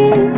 you.